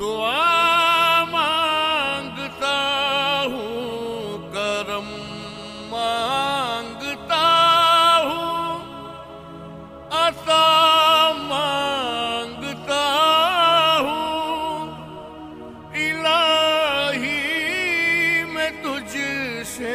دعا مانگتا ہوں کرم مانگتا ہوں عطا مانگتا ہوں۔ الہی میں تجھ سے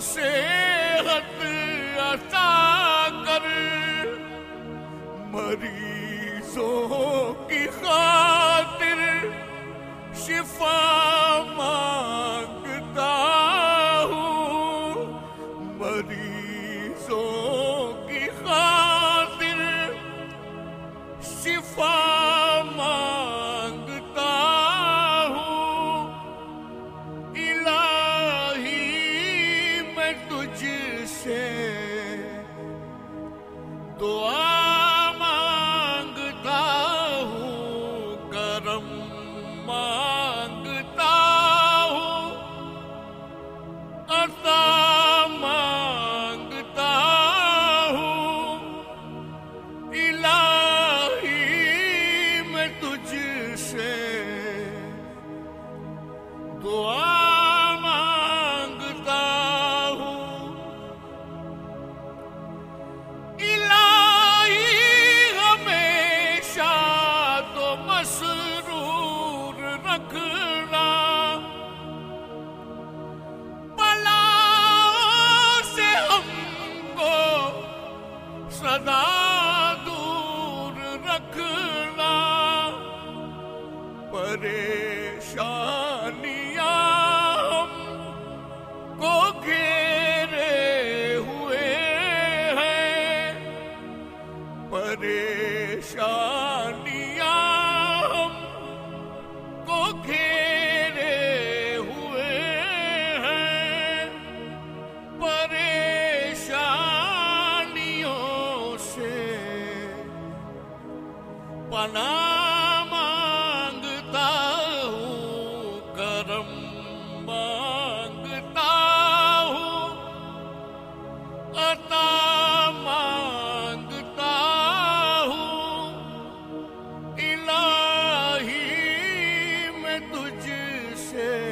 صحت عطا کر۔ مریضوں کی خاطر شفا مانگتا ہوں۔ مریضوں کی خاطر شفا پریشانیاں کو ہوئے ہیں۔ کو گھیرے ہوئے ہیں۔ سے پناہ عطا مانگتا ہوں الہی میں تجھ سے